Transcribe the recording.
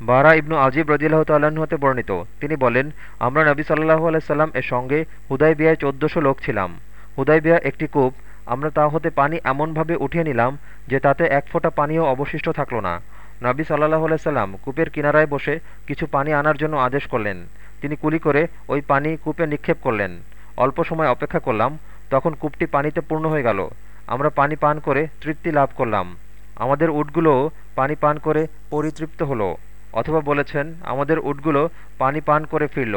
বারা ইবনু আজিব তাল্লাহ্ন হতে বর্ণিত। তিনি বলেন, আমরা নবী সাল্লাহু আলাইসাল্লাম এর সঙ্গে হুদাই বিয়ায় চোদ্দশো লোক ছিলাম। হুদাই বিয়া একটি কূপ, আমরা তা হতে পানি এমনভাবে উঠিয়ে নিলাম যে তাতে এক ফোঁটা পানিও অবশিষ্ট থাকল না। নবী সাল্লাহ আলাইসাল্লাম কূপের কিনারায় বসে কিছু পানি আনার জন্য আদেশ করলেন। তিনি কুলি করে ওই পানি কূপে নিক্ষেপ করলেন। অল্প সময় অপেক্ষা করলাম, তখন কূপটি পানিতে পূর্ণ হয়ে গেল। আমরা পানি পান করে তৃপ্তি লাভ করলাম। আমাদের উটগুলোও পানি পান করে পরিতৃপ্ত হলো। অথবা বলেছেন আমাদের উটগুলো পানি পান করে ফিরল।